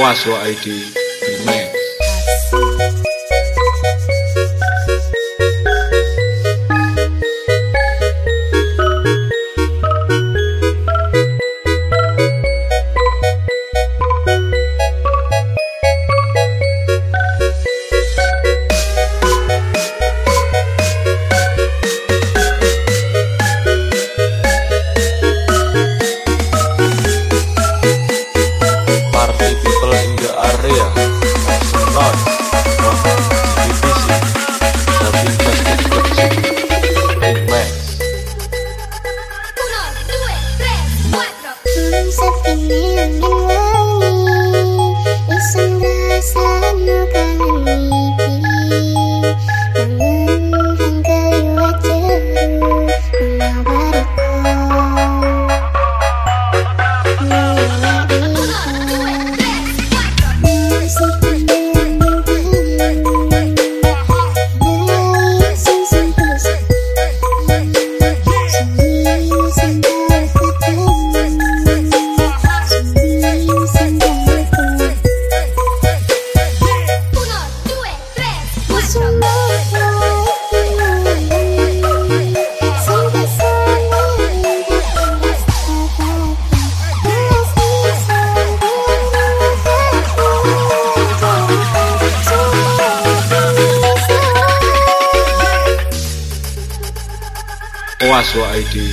Oas wa ID Remax Oh, that's what I do.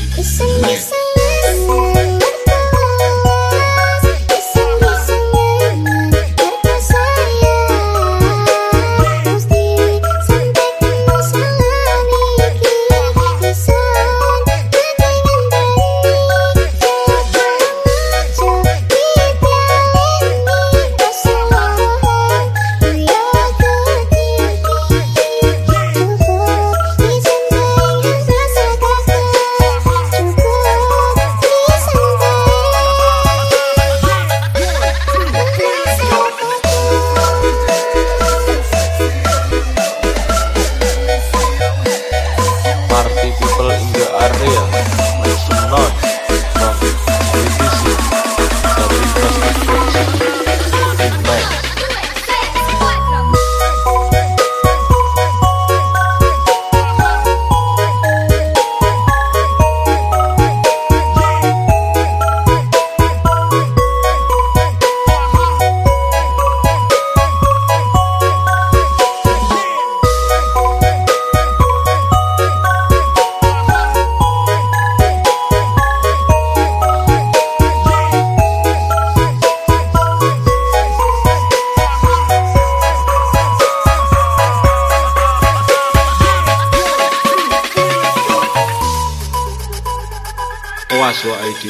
Aswa ID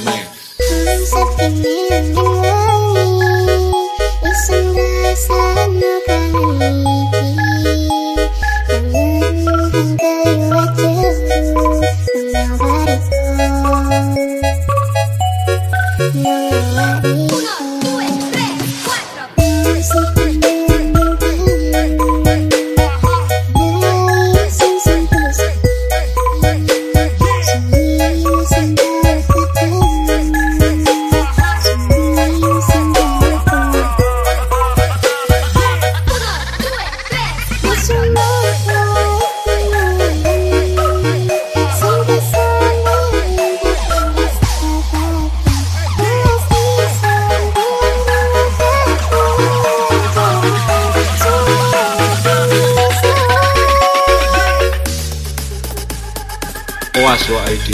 Remix ini angin wangi Iseng oas ID.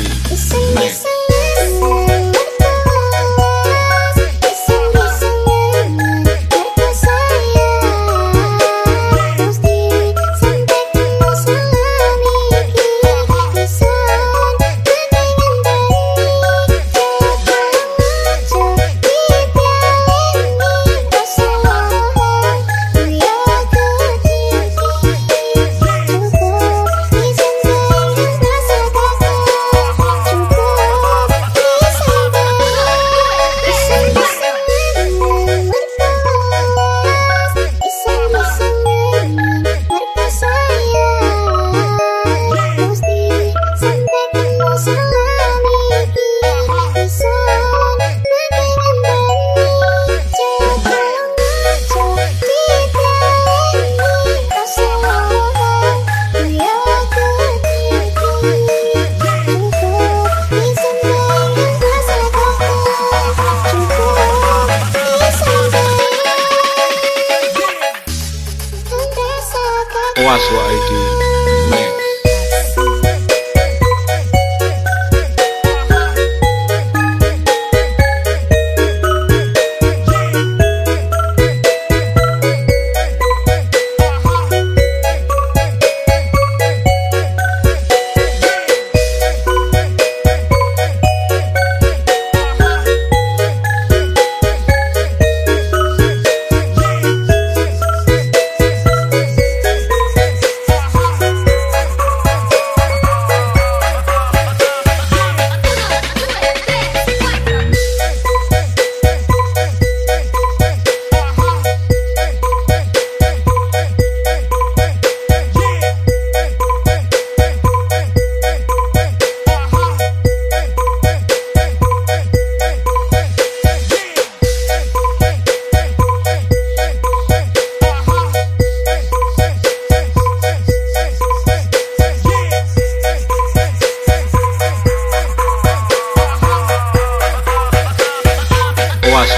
Nek.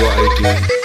Oaswa ID